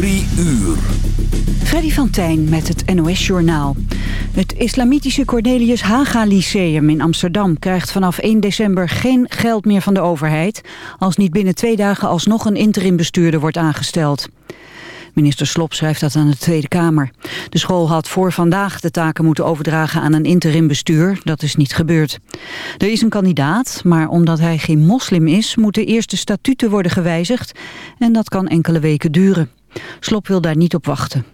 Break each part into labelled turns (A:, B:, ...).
A: Drie uur.
B: Freddy van Tijn met het NOS-journaal. Het islamitische Cornelius Haga Lyceum in Amsterdam... krijgt vanaf 1 december geen geld meer van de overheid... als niet binnen twee dagen alsnog een interimbestuurder wordt aangesteld. Minister Slop schrijft dat aan de Tweede Kamer. De school had voor vandaag de taken moeten overdragen aan een interimbestuur. Dat is niet gebeurd. Er is een kandidaat, maar omdat hij geen moslim is... moeten eerst de statuten worden gewijzigd... en dat kan enkele weken duren. Slop wil daar niet op wachten.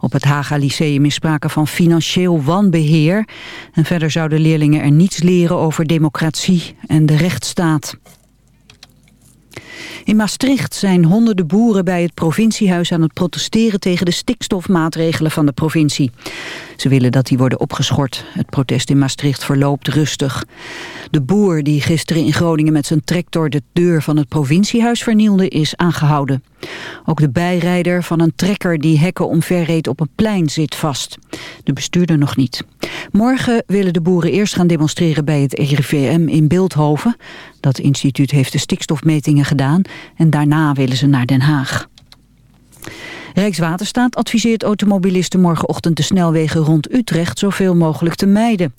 B: Op het Haga Lyceum is sprake van financieel wanbeheer. En verder zouden leerlingen er niets leren over democratie en de rechtsstaat. In Maastricht zijn honderden boeren bij het provinciehuis aan het protesteren tegen de stikstofmaatregelen van de provincie. Ze willen dat die worden opgeschort. Het protest in Maastricht verloopt rustig. De boer die gisteren in Groningen met zijn tractor de deur van het provinciehuis vernielde is aangehouden. Ook de bijrijder van een trekker die hekken omverreed op een plein zit vast. De bestuurder nog niet. Morgen willen de boeren eerst gaan demonstreren bij het RIVM in Beeldhoven. Dat instituut heeft de stikstofmetingen gedaan en daarna willen ze naar Den Haag. Rijkswaterstaat adviseert automobilisten morgenochtend de snelwegen rond Utrecht zoveel mogelijk te mijden.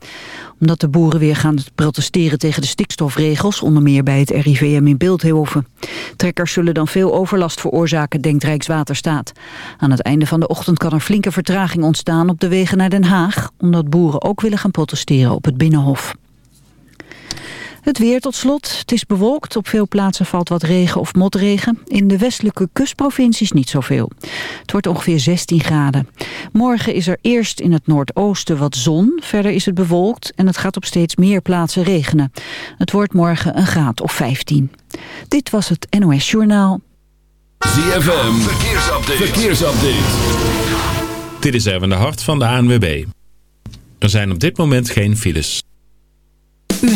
B: Omdat de boeren weer gaan protesteren tegen de stikstofregels, onder meer bij het RIVM in Beeldhoven. Trekkers zullen dan veel overlast veroorzaken, denkt Rijkswaterstaat. Aan het einde van de ochtend kan er flinke vertraging ontstaan op de wegen naar Den Haag, omdat boeren ook willen gaan protesteren op het Binnenhof. Het weer tot slot. Het is bewolkt. Op veel plaatsen valt wat regen of motregen. In de westelijke kustprovincies niet zoveel. Het wordt ongeveer 16 graden. Morgen is er eerst in het noordoosten wat zon. Verder is het bewolkt en het gaat op steeds meer plaatsen regenen. Het wordt morgen een graad of 15. Dit was het NOS Journaal.
A: ZFM. Verkeersupdate. Verkeersupdate.
C: Dit is even de hart van de ANWB. Er zijn op dit moment geen files.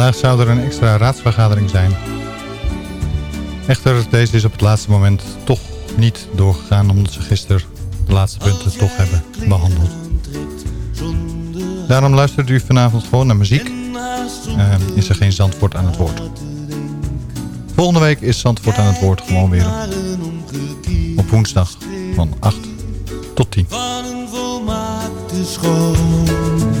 D: Vandaag zou er een extra raadsvergadering zijn. Echter, deze is op het laatste moment toch niet doorgegaan... omdat ze gisteren de laatste punten toch hebben behandeld. Daarom luistert u vanavond gewoon naar muziek. Uh, is er geen Zandvoort aan het woord. Volgende week is Zandvoort aan het woord gewoon weer op woensdag van 8 tot 10.
E: Van een volmaakte schoonheid.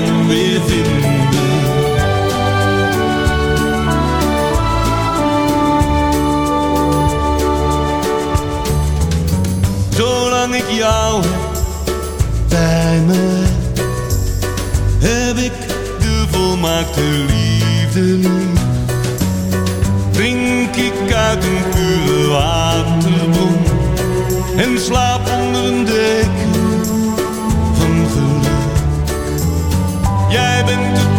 E: heb ik de volmaakte liefde lief. Drink ik uit een pure waterbron en slaap onder een deken van geluk. Jij bent het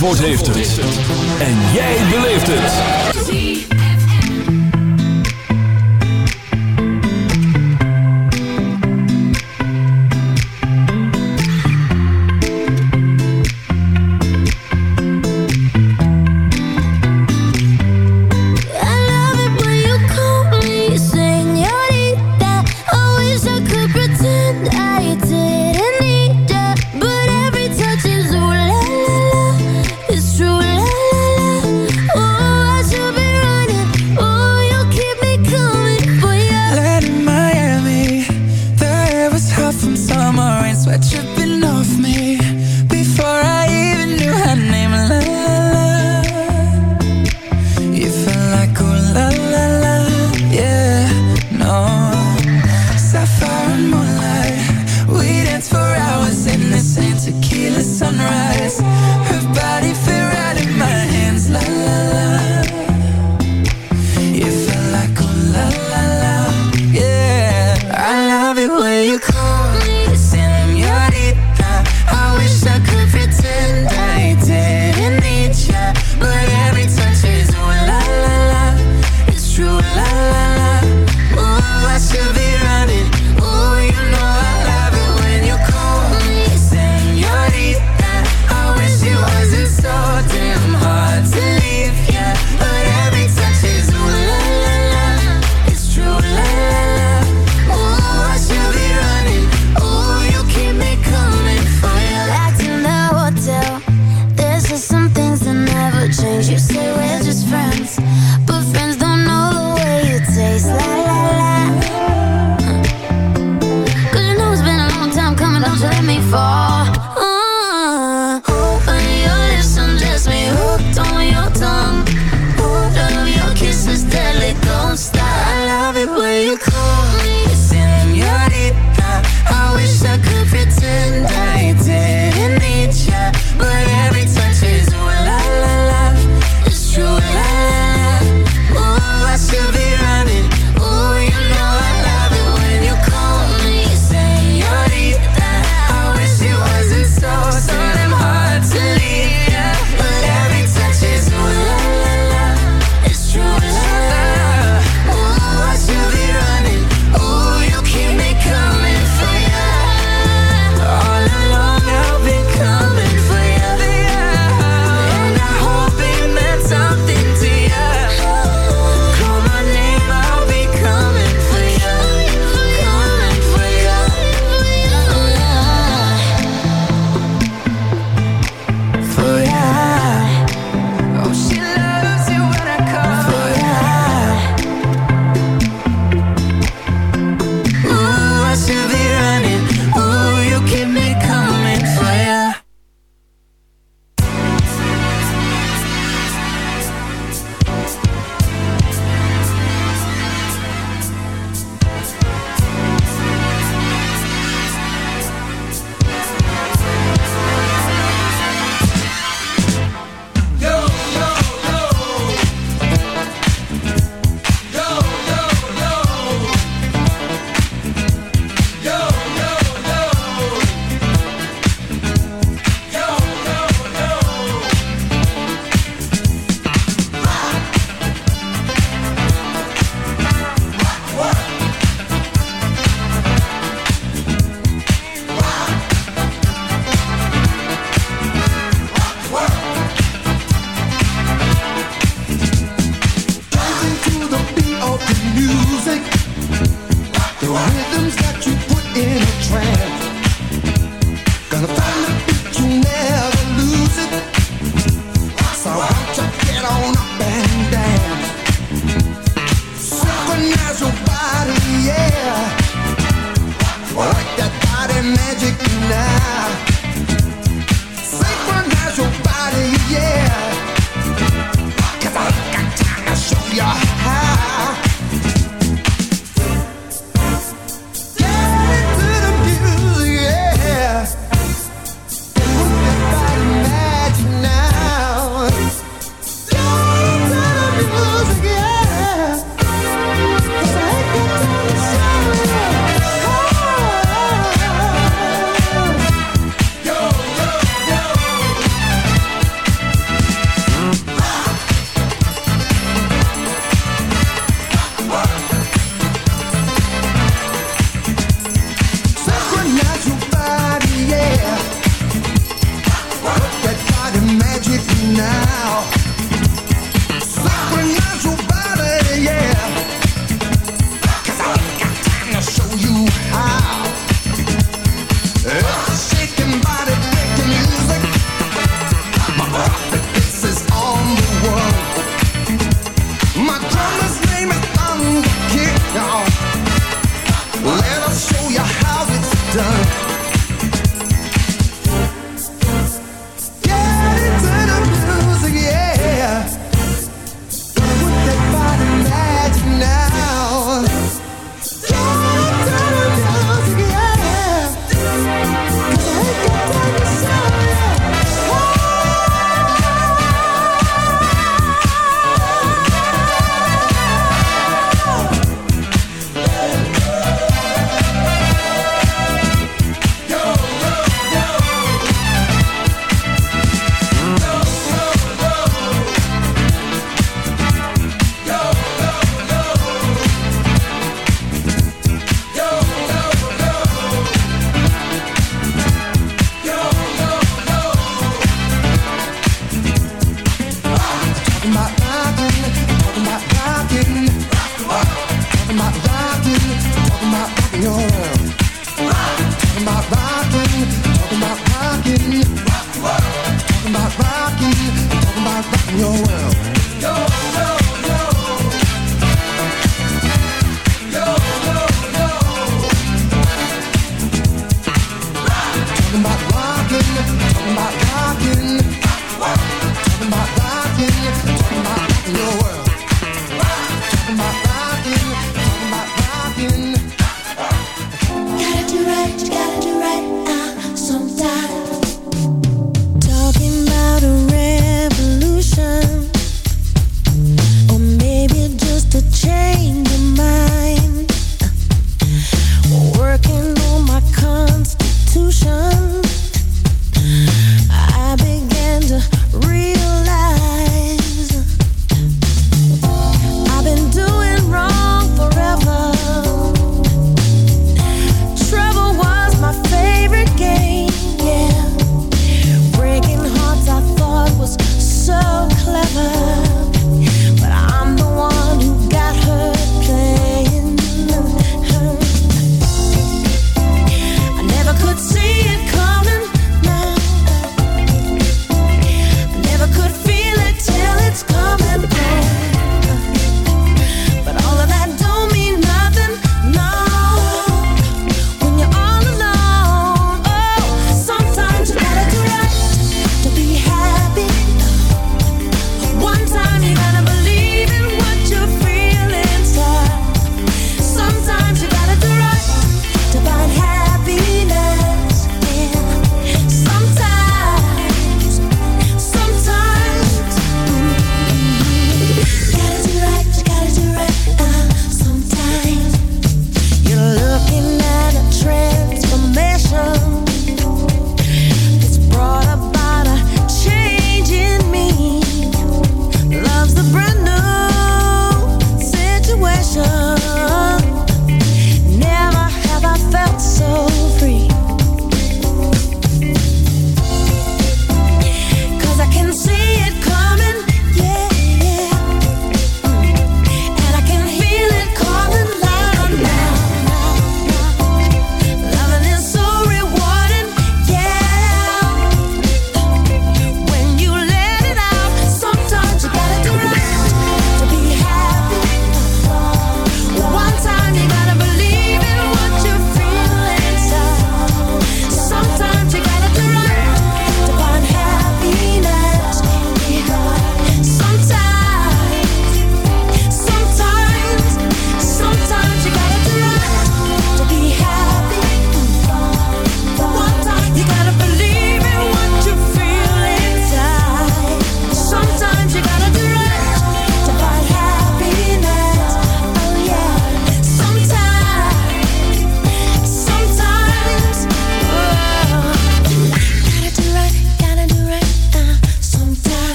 F: Zandvoort heeft.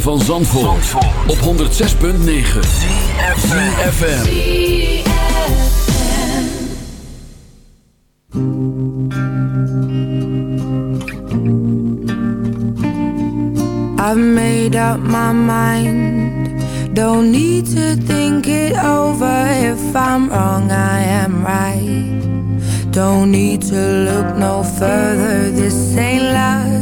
A: van Zandvoort, Zandvoort. op 106.9 CFFM
G: I've made up my mind. Don't need to think it over. If I'm wrong, I am right. Don't need to look no further. This ain't love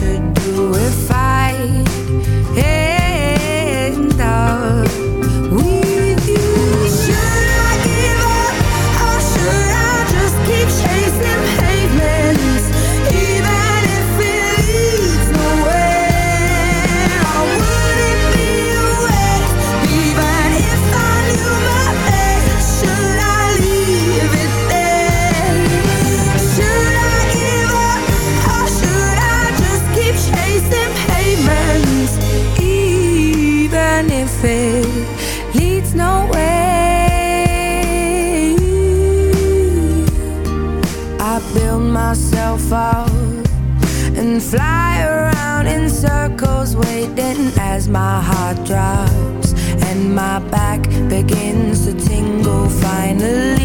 G: the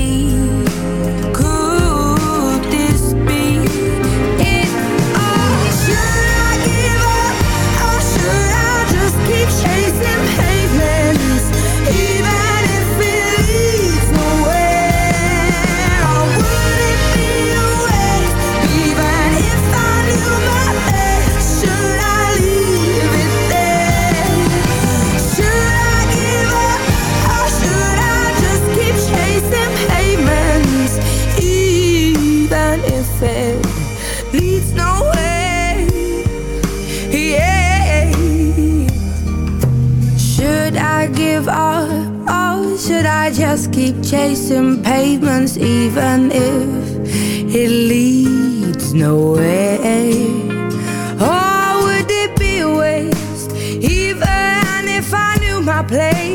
G: instead leads nowhere. Yeah. Should I give up? or should I just keep chasing pavements, even if it leads nowhere? Or would it be a waste, even if I knew my place?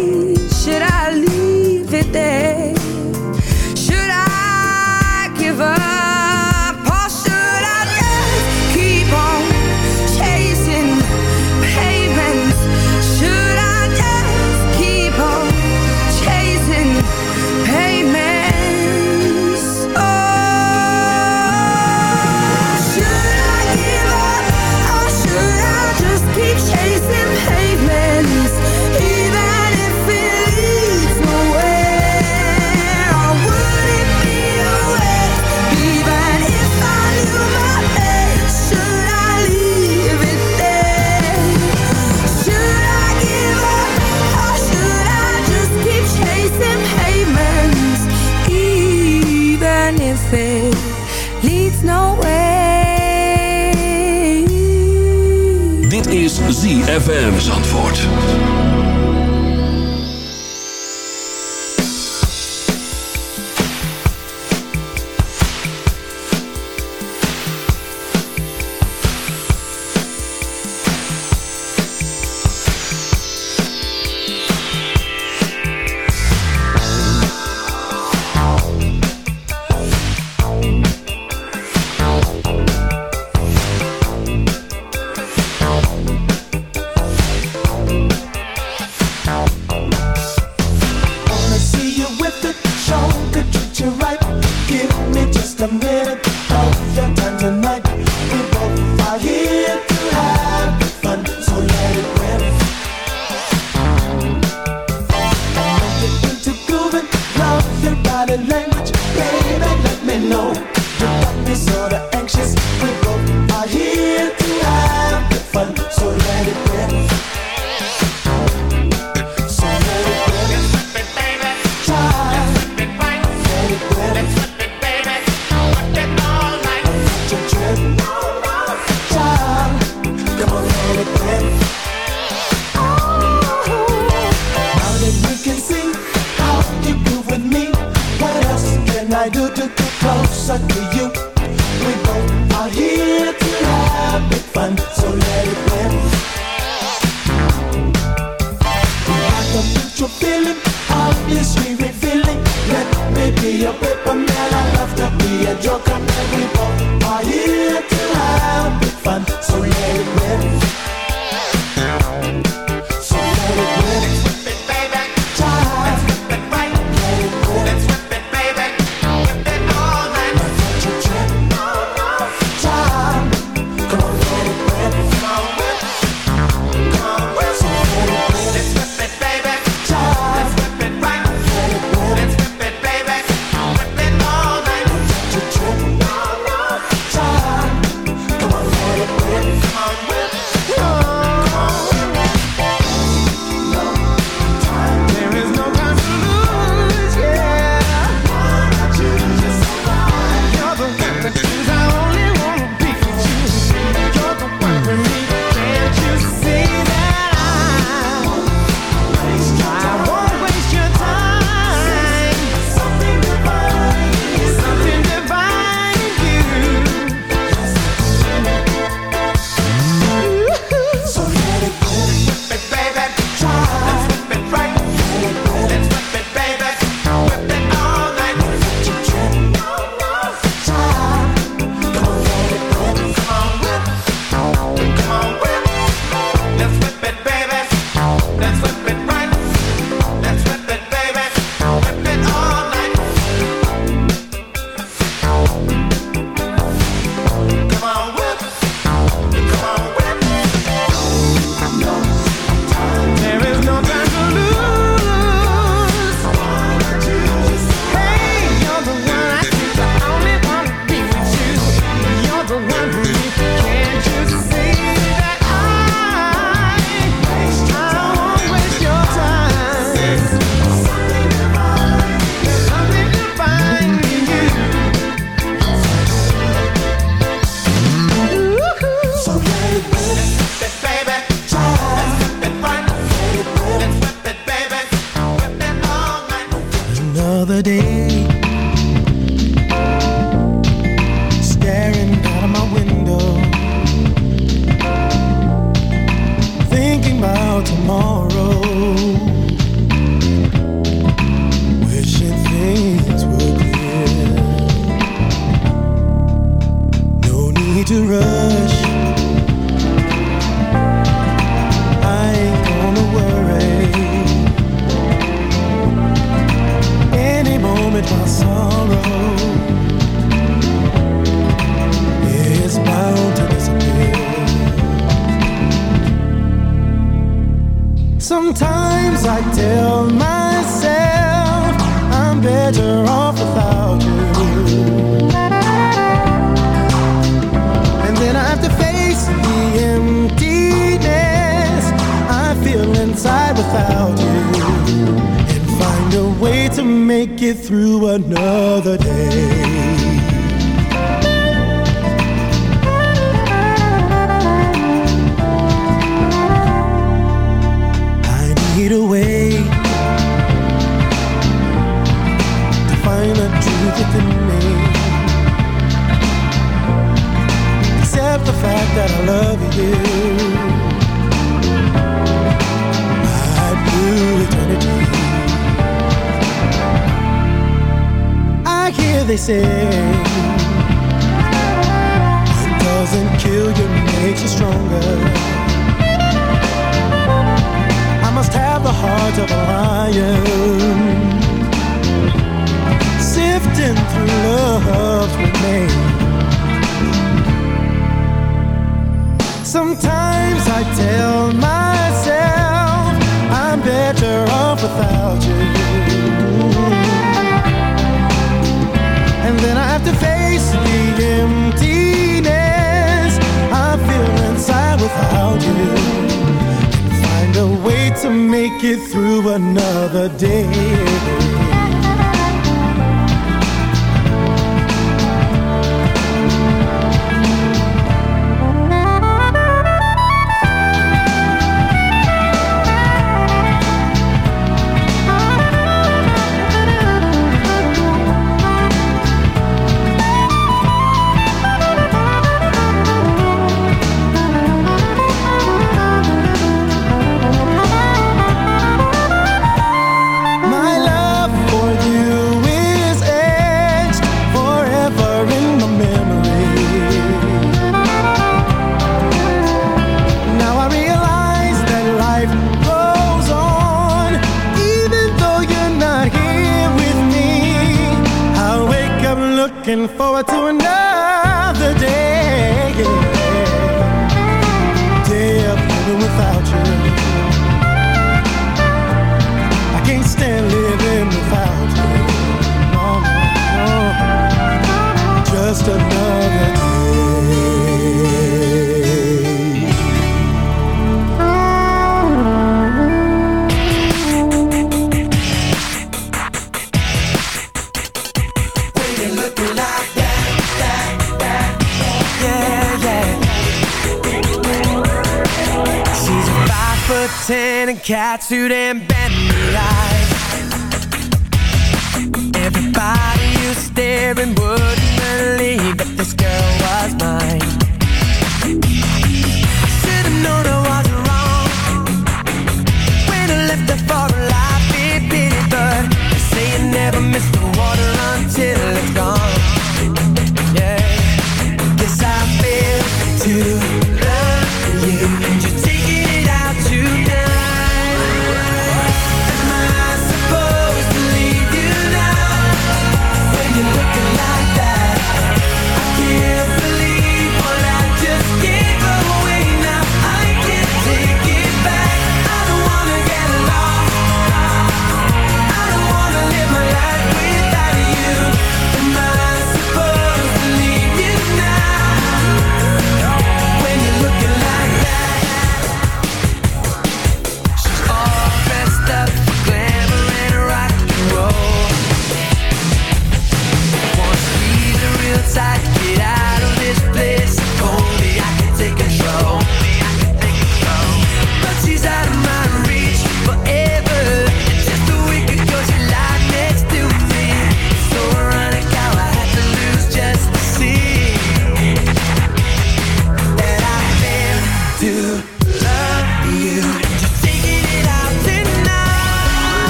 F: Too damn.